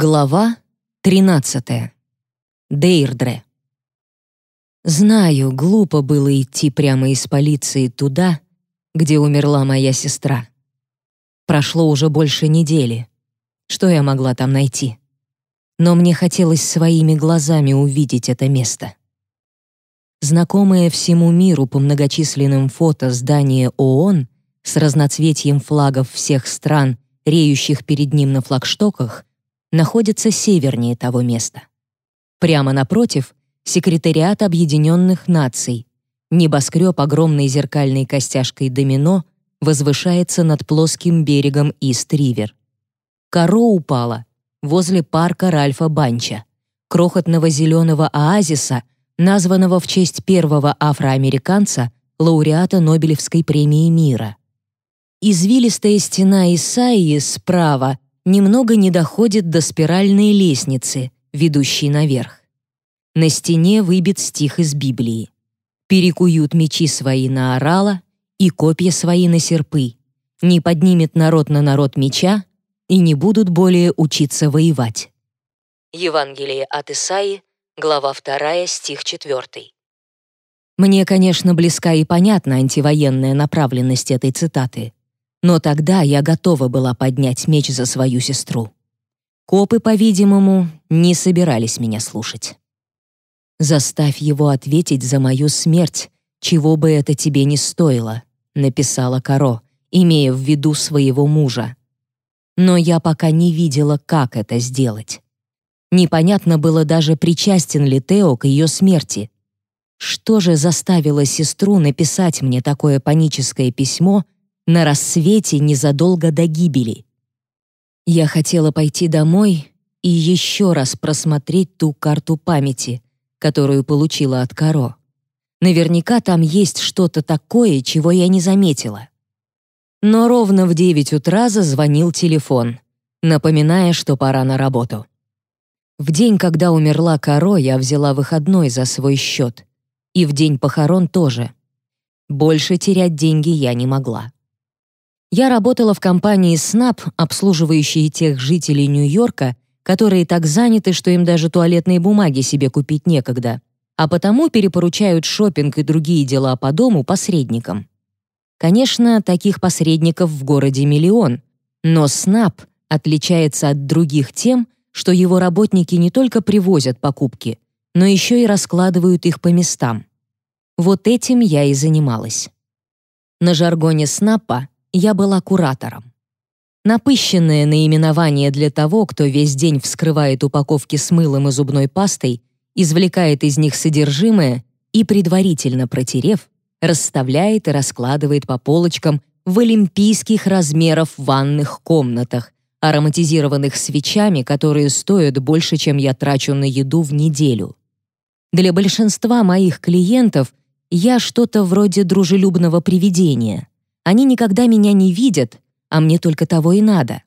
Глава 13. Дейрдре. Знаю, глупо было идти прямо из полиции туда, где умерла моя сестра. Прошло уже больше недели. Что я могла там найти? Но мне хотелось своими глазами увидеть это место. Знакомое всему миру по многочисленным фото здание ООН с разноцветием флагов всех стран, реющих перед ним на флагштоках, находится севернее того места. Прямо напротив — секретариат Объединенных Наций. Небоскреб огромной зеркальной костяшкой домино возвышается над плоским берегом Ист-Ривер. Коро упала возле парка Ральфа Банча, крохотного зеленого оазиса, названного в честь первого афроамериканца, лауреата Нобелевской премии мира. Извилистая стена Исаии справа немного не доходит до спиральной лестницы, ведущей наверх. На стене выбит стих из Библии. «Перекуют мечи свои на орала и копья свои на серпы. Не поднимет народ на народ меча, и не будут более учиться воевать». Евангелие от Исаии, глава 2, стих 4. Мне, конечно, близка и понятна антивоенная направленность этой цитаты, но тогда я готова была поднять меч за свою сестру. Копы, по-видимому, не собирались меня слушать. «Заставь его ответить за мою смерть, чего бы это тебе не стоило», написала Каро, имея в виду своего мужа. Но я пока не видела, как это сделать. Непонятно было даже, причастен ли Тео к ее смерти. Что же заставило сестру написать мне такое паническое письмо — на рассвете незадолго до гибели. Я хотела пойти домой и еще раз просмотреть ту карту памяти, которую получила от Каро. Наверняка там есть что-то такое, чего я не заметила. Но ровно в 9 утра зазвонил телефон, напоминая, что пора на работу. В день, когда умерла Каро, я взяла выходной за свой счет. И в день похорон тоже. Больше терять деньги я не могла. Я работала в компании Snap, обслуживающей тех жителей Нью-Йорка, которые так заняты, что им даже туалетной бумаги себе купить некогда, а потому перепоручают шопинг и другие дела по дому посредникам. Конечно, таких посредников в городе миллион, но Snap отличается от других тем, что его работники не только привозят покупки, но еще и раскладывают их по местам. Вот этим я и занималась. На жаргоне Снапа я была куратором. Напыщенное наименование для того, кто весь день вскрывает упаковки с мылом и зубной пастой, извлекает из них содержимое и, предварительно протерев, расставляет и раскладывает по полочкам в олимпийских размеров ванных комнатах, ароматизированных свечами, которые стоят больше, чем я трачу на еду в неделю. Для большинства моих клиентов я что-то вроде дружелюбного привидения. Они никогда меня не видят, а мне только того и надо.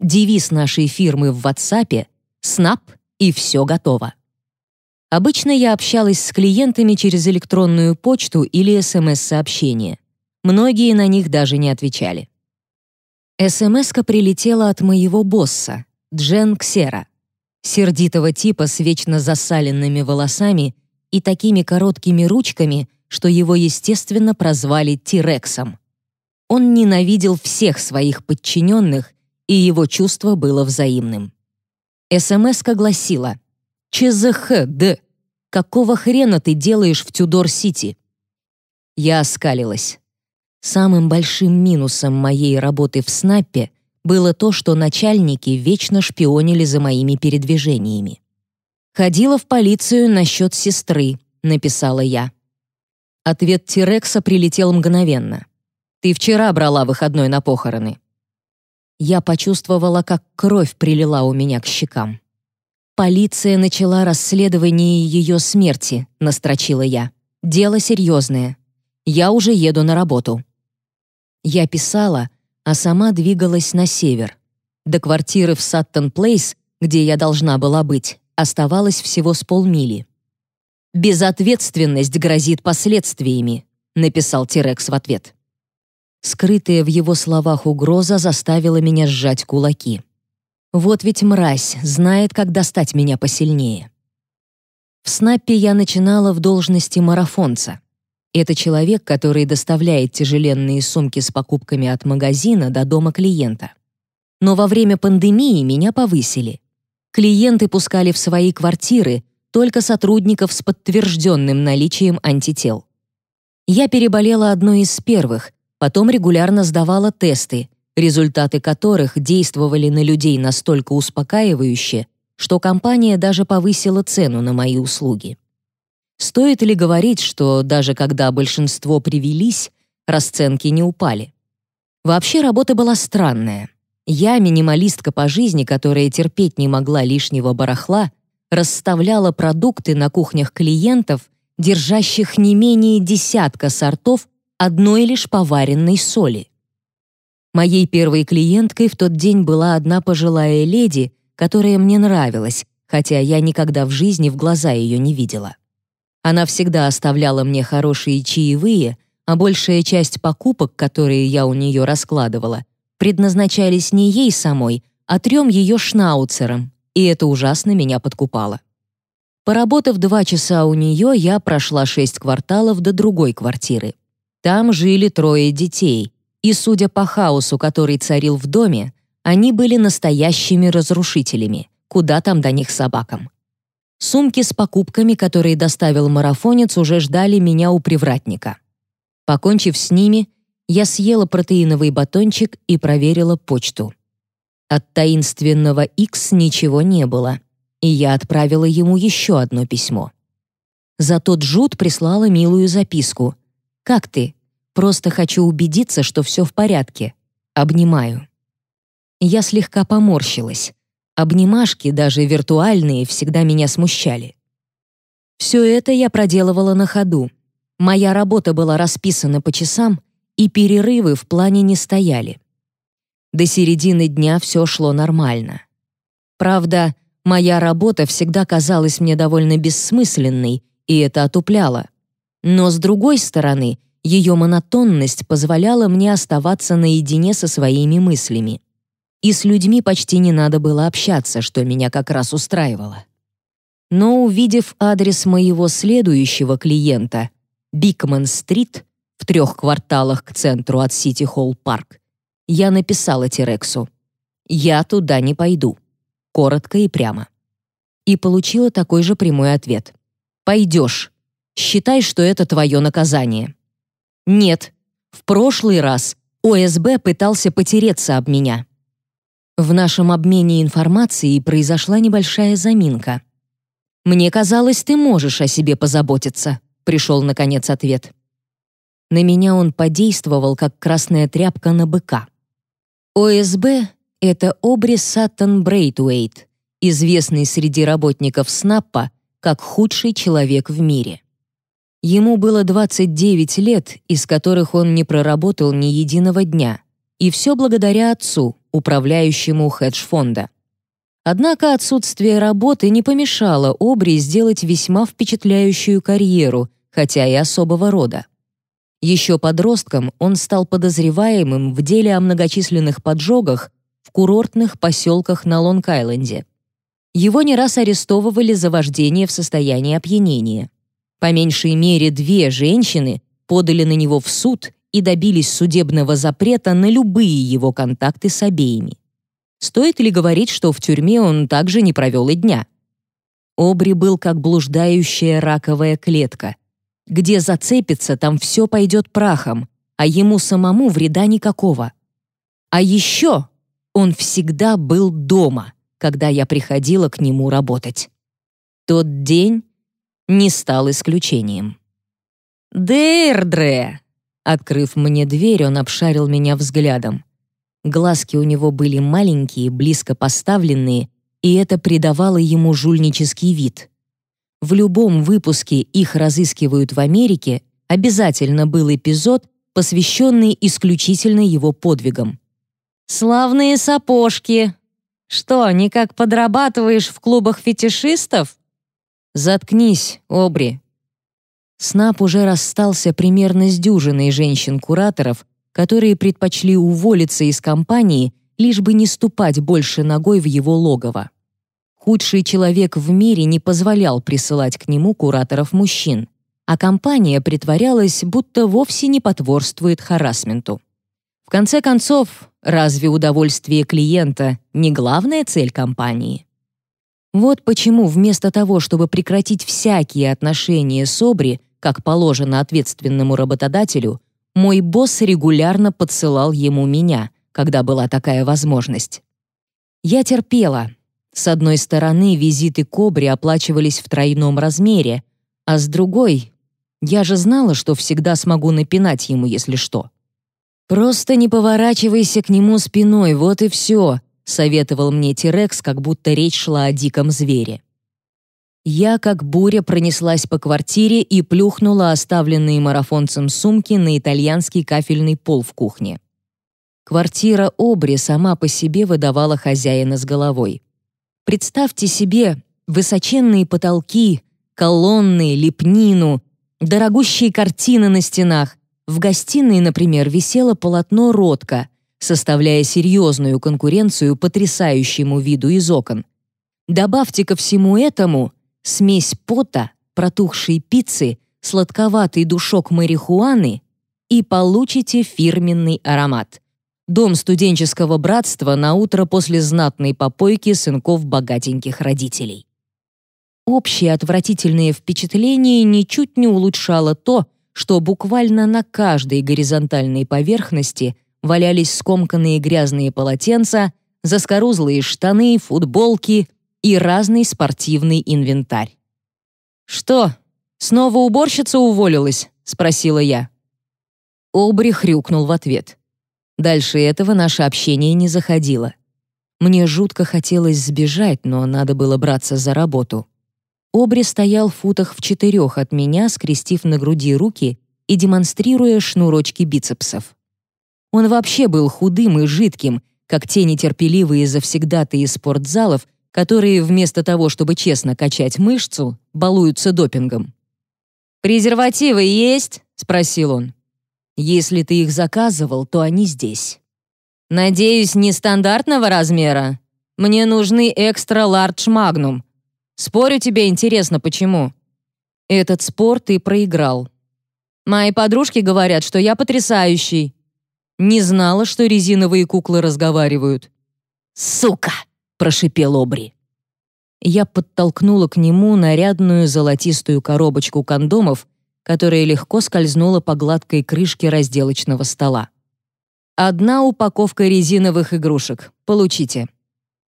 Девиз нашей фирмы в WhatsApp — «Снап» и все готово. Обычно я общалась с клиентами через электронную почту или СМС-сообщения. Многие на них даже не отвечали. СМС-ка прилетела от моего босса, Джен Ксера, сердитого типа с вечно засаленными волосами и такими короткими ручками, что его, естественно, прозвали Тирексом. Он ненавидел всех своих подчиненных, и его чувство было взаимным. СМС-ка гласила «ЧЗХ, какого хрена ты делаешь в Тюдор-Сити?» Я оскалилась. Самым большим минусом моей работы в СНАПе было то, что начальники вечно шпионили за моими передвижениями. «Ходила в полицию насчет сестры», — написала я. Ответ Тирекса прилетел мгновенно. Ты вчера брала выходной на похороны». Я почувствовала, как кровь прилила у меня к щекам. «Полиция начала расследование ее смерти», — настрочила я. «Дело серьезное. Я уже еду на работу». Я писала, а сама двигалась на север. До квартиры в Саттон-Плейс, где я должна была быть, оставалось всего с полмили. «Безответственность грозит последствиями», — написал Тирекс в ответ. Скрытая в его словах угроза заставила меня сжать кулаки. Вот ведь мразь знает, как достать меня посильнее. В Снаппе я начинала в должности марафонца. Это человек, который доставляет тяжеленные сумки с покупками от магазина до дома клиента. Но во время пандемии меня повысили. Клиенты пускали в свои квартиры только сотрудников с подтвержденным наличием антител. Я переболела одной из первых, потом регулярно сдавала тесты, результаты которых действовали на людей настолько успокаивающе, что компания даже повысила цену на мои услуги. Стоит ли говорить, что даже когда большинство привелись, расценки не упали? Вообще работа была странная. Я, минималистка по жизни, которая терпеть не могла лишнего барахла, расставляла продукты на кухнях клиентов, держащих не менее десятка сортов одной лишь поваренной соли. Моей первой клиенткой в тот день была одна пожилая леди, которая мне нравилась, хотя я никогда в жизни в глаза ее не видела. Она всегда оставляла мне хорошие чаевые, а большая часть покупок, которые я у нее раскладывала, предназначались не ей самой, а трем ее шнауцерам, и это ужасно меня подкупало. Поработав два часа у нее, я прошла шесть кварталов до другой квартиры. Там жили трое детей, и, судя по хаосу, который царил в доме, они были настоящими разрушителями, куда там до них собакам. Сумки с покупками, которые доставил марафонец, уже ждали меня у привратника. Покончив с ними, я съела протеиновый батончик и проверила почту. От таинственного X ничего не было, и я отправила ему еще одно письмо. Зато Джуд прислала милую записку. «Как ты? Просто хочу убедиться, что все в порядке. Обнимаю». Я слегка поморщилась. Обнимашки, даже виртуальные, всегда меня смущали. Все это я проделывала на ходу. Моя работа была расписана по часам, и перерывы в плане не стояли. До середины дня все шло нормально. Правда, моя работа всегда казалась мне довольно бессмысленной, и это отупляло. Но с другой стороны, ее монотонность позволяла мне оставаться наедине со своими мыслями и с людьми почти не надо было общаться, что меня как раз устраивало. Но увидев адрес моего следующего клиента, Бикман-стрит, в трех кварталах к центру от Сити-Холл-Парк, я написала Терексу «Я туда не пойду», коротко и прямо. И получила такой же прямой ответ. «Пойдешь. Считай, что это твое наказание». «Нет, в прошлый раз ОСБ пытался потереться об меня». В нашем обмене информацией произошла небольшая заминка. «Мне казалось, ты можешь о себе позаботиться», — пришел, наконец, ответ. На меня он подействовал, как красная тряпка на быка. ОСБ — это Обри Саттон Брейтуэйт, известный среди работников СНАПа как худший человек в мире. Ему было 29 лет, из которых он не проработал ни единого дня, и все благодаря отцу, управляющему хедж-фонда. Однако отсутствие работы не помешало Обри сделать весьма впечатляющую карьеру, хотя и особого рода. Еще подростком он стал подозреваемым в деле о многочисленных поджогах в курортных поселках на Лонг-Айленде. Его не раз арестовывали за вождение в состоянии опьянения. По меньшей мере две женщины подали на него в суд и добились судебного запрета на любые его контакты с обеими. Стоит ли говорить, что в тюрьме он также не провел и дня? Обри был как блуждающая раковая клетка. Где зацепится, там все пойдет прахом, а ему самому вреда никакого. А еще он всегда был дома, когда я приходила к нему работать. Тот день не стал исключением. «Дейрдре!» Открыв мне дверь, он обшарил меня взглядом. Глазки у него были маленькие, близко поставленные, и это придавало ему жульнический вид. В любом выпуске «Их разыскивают в Америке» обязательно был эпизод, посвященный исключительно его подвигам. «Славные сапожки! Что, никак подрабатываешь в клубах фетишистов?» «Заткнись, Обри», Снап уже расстался примерно с дюжиной женщин-кураторов, которые предпочли уволиться из компании, лишь бы не ступать больше ногой в его логово. Худший человек в мире не позволял присылать к нему кураторов мужчин, а компания притворялась, будто вовсе не потворствует харассменту. В конце концов, разве удовольствие клиента не главная цель компании? Вот почему вместо того, чтобы прекратить всякие отношения с Обри, как положено ответственному работодателю, мой босс регулярно подсылал ему меня, когда была такая возможность. Я терпела, с одной стороны, визиты к Обре оплачивались в тройном размере, а с другой, я же знала, что всегда смогу напинать ему, если что. «Просто не поворачивайся к нему спиной, вот и все», советовал мне Тирекс, как будто речь шла о диком звере. Я, как буря, пронеслась по квартире и плюхнула оставленные марафонцем сумки на итальянский кафельный пол в кухне. Квартира Обри сама по себе выдавала хозяина с головой. Представьте себе высоченные потолки, колонны, лепнину, дорогущие картины на стенах. В гостиной, например, висело полотно Ротко, составляя серьезную конкуренцию потрясающему виду из окон. Добавьте ко всему этому смесь пота, протухшей пиццы, сладковатый душок марихуаны и получите фирменный аромат дом студенческого братства на утро после знатной попойки сынков богатеньких родителей. Общее отвратительное впечатление ничуть не улучшало то, что буквально на каждой горизонтальной поверхности валялись скомканные грязные полотенца, заскорузлые штаны, футболки и разный спортивный инвентарь. «Что, снова уборщица уволилась?» — спросила я. Обри хрюкнул в ответ. Дальше этого наше общение не заходило. Мне жутко хотелось сбежать, но надо было браться за работу. Обри стоял в футах в четырех от меня, скрестив на груди руки и демонстрируя шнурочки бицепсов. Он вообще был худым и жидким, как те нетерпеливые завсегдатые спортзалов, которые вместо того, чтобы честно качать мышцу, балуются допингом. «Презервативы есть?» — спросил он. Если ты их заказывал, то они здесь. Надеюсь, не стандартного размера. Мне нужны экстра-лардж магнум. Спорю, тебе интересно, почему. Этот спор ты проиграл. Мои подружки говорят, что я потрясающий. Не знала, что резиновые куклы разговаривают. «Сука!» — прошипел Обри. Я подтолкнула к нему нарядную золотистую коробочку кондомов которая легко скользнула по гладкой крышке разделочного стола. «Одна упаковка резиновых игрушек. Получите.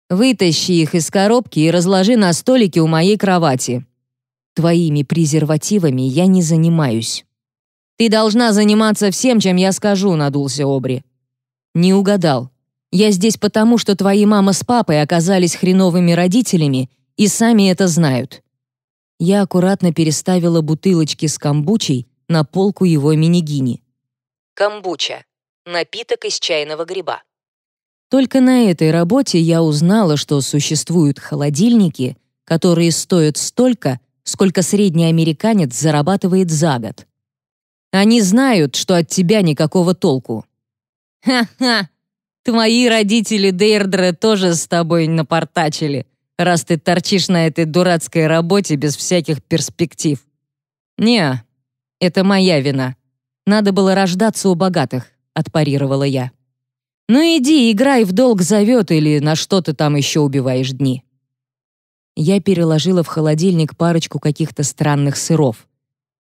Вытащи их из коробки и разложи на столике у моей кровати. Твоими презервативами я не занимаюсь». «Ты должна заниматься всем, чем я скажу», — надулся Обри. «Не угадал. Я здесь потому, что твои мама с папой оказались хреновыми родителями и сами это знают я аккуратно переставила бутылочки с камбучей на полку его минигини. Камбуча — напиток из чайного гриба. Только на этой работе я узнала, что существуют холодильники, которые стоят столько, сколько средний американец зарабатывает за год. Они знают, что от тебя никакого толку. Ха-ха! Твои родители Дейрдре тоже с тобой напортачили, раз ты торчишь на этой дурацкой работе без всяких перспектив. Не, это моя вина. Надо было рождаться у богатых, отпарировала я. Ну иди, играй в долг зовет или на что ты там еще убиваешь дни. Я переложила в холодильник парочку каких-то странных сыров.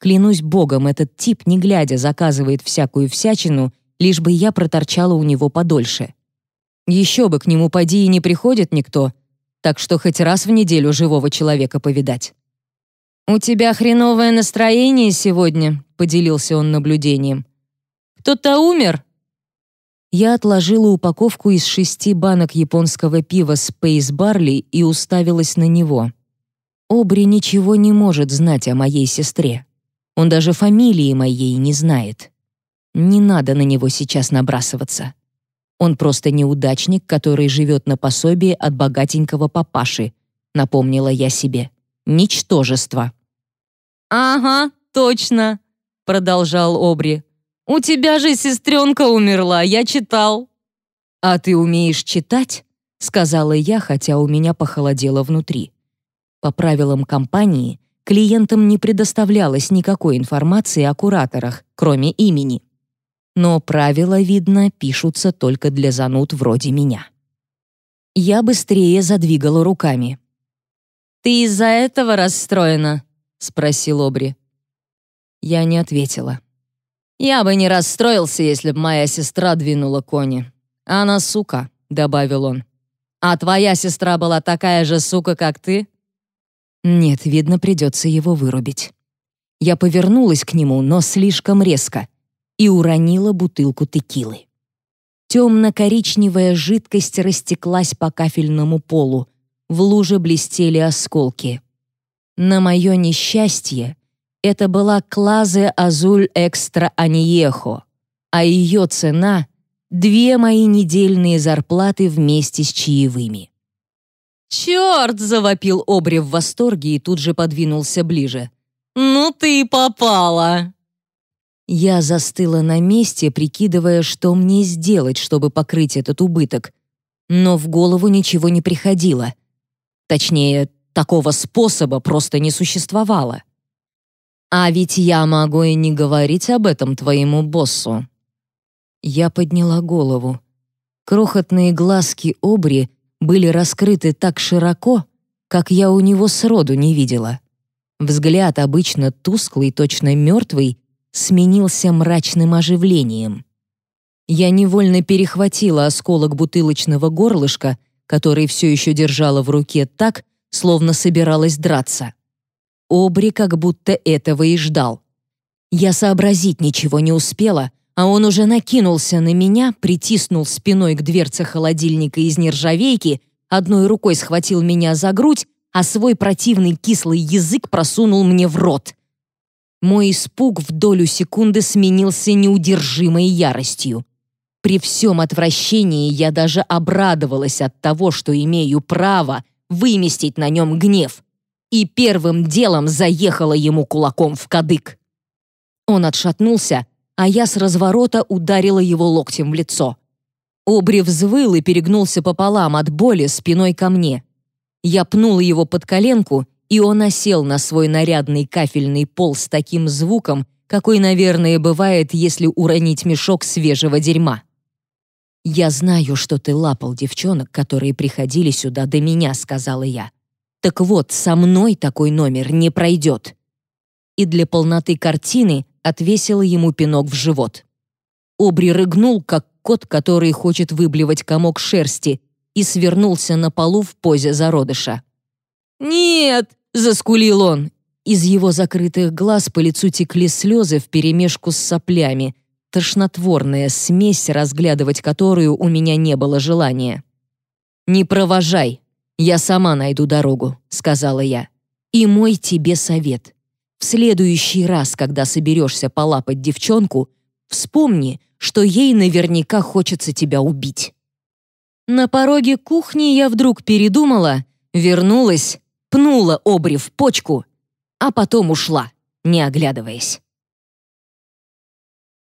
Клянусь богом, этот тип, не глядя, заказывает всякую всячину, лишь бы я проторчала у него подольше. Еще бы к нему поди и не приходит никто, так что хоть раз в неделю живого человека повидать. «У тебя хреновое настроение сегодня», — поделился он наблюдением. «Кто-то умер?» Я отложила упаковку из шести банок японского пива Space Barley и уставилась на него. Обри ничего не может знать о моей сестре. Он даже фамилии моей не знает. Не надо на него сейчас набрасываться. Он просто неудачник, который живет на пособие от богатенького папаши, напомнила я себе. Ничтожество. Ага, точно, продолжал Обри. У тебя же сестренка умерла, я читал. «А ты умеешь читать?» — сказала я, хотя у меня похолодело внутри. По правилам компании клиентам не предоставлялось никакой информации о кураторах, кроме имени. Но правила, видно, пишутся только для зануд вроде меня. Я быстрее задвигала руками. «Ты из-за этого расстроена?» — спросил Обри. Я не ответила. «Я бы не расстроился, если бы моя сестра двинула кони. Она сука», — добавил он. «А твоя сестра была такая же сука, как ты?» Нет, видно, придется его вырубить. Я повернулась к нему, но слишком резко, и уронила бутылку текилы. Темно-коричневая жидкость растеклась по кафельному полу, в луже блестели осколки. На мое несчастье, это была Клазе Азуль Экстра Аниехо, а ее цена — две мои недельные зарплаты вместе с чаевыми. «Черт!» — завопил Обри в восторге и тут же подвинулся ближе. «Ну ты попала!» Я застыла на месте, прикидывая, что мне сделать, чтобы покрыть этот убыток. Но в голову ничего не приходило. Точнее, такого способа просто не существовало. «А ведь я могу и не говорить об этом твоему боссу». Я подняла голову. Крохотные глазки Обри — были раскрыты так широко, как я у него сроду не видела. Взгляд, обычно тусклый, точно мертвый, сменился мрачным оживлением. Я невольно перехватила осколок бутылочного горлышка, который все еще держала в руке так, словно собиралась драться. Обри как будто этого и ждал. Я сообразить ничего не успела, а он уже накинулся на меня, притиснул спиной к дверце холодильника из нержавейки, одной рукой схватил меня за грудь, а свой противный кислый язык просунул мне в рот. Мой испуг в долю секунды сменился неудержимой яростью. При всем отвращении я даже обрадовалась от того, что имею право выместить на нем гнев, и первым делом заехала ему кулаком в кадык. Он отшатнулся, а я с разворота ударила его локтем в лицо. Обри взвыл и перегнулся пополам от боли спиной ко мне. Я пнула его под коленку, и он осел на свой нарядный кафельный пол с таким звуком, какой, наверное, бывает, если уронить мешок свежего дерьма. «Я знаю, что ты лапал девчонок, которые приходили сюда до меня», — сказала я. «Так вот, со мной такой номер не пройдет». И для полноты картины отвесила ему пинок в живот. Обри рыгнул, как кот, который хочет выблевать комок шерсти, и свернулся на полу в позе зародыша. «Нет!» — заскулил он. Из его закрытых глаз по лицу текли слезы вперемешку с соплями, тошнотворная смесь, разглядывать которую у меня не было желания. «Не провожай, я сама найду дорогу», — сказала я. «И мой тебе совет. В следующий раз, когда соберешься полапать девчонку, вспомни, что ей наверняка хочется тебя убить. На пороге кухни я вдруг передумала, вернулась, пнула обри в почку, а потом ушла, не оглядываясь.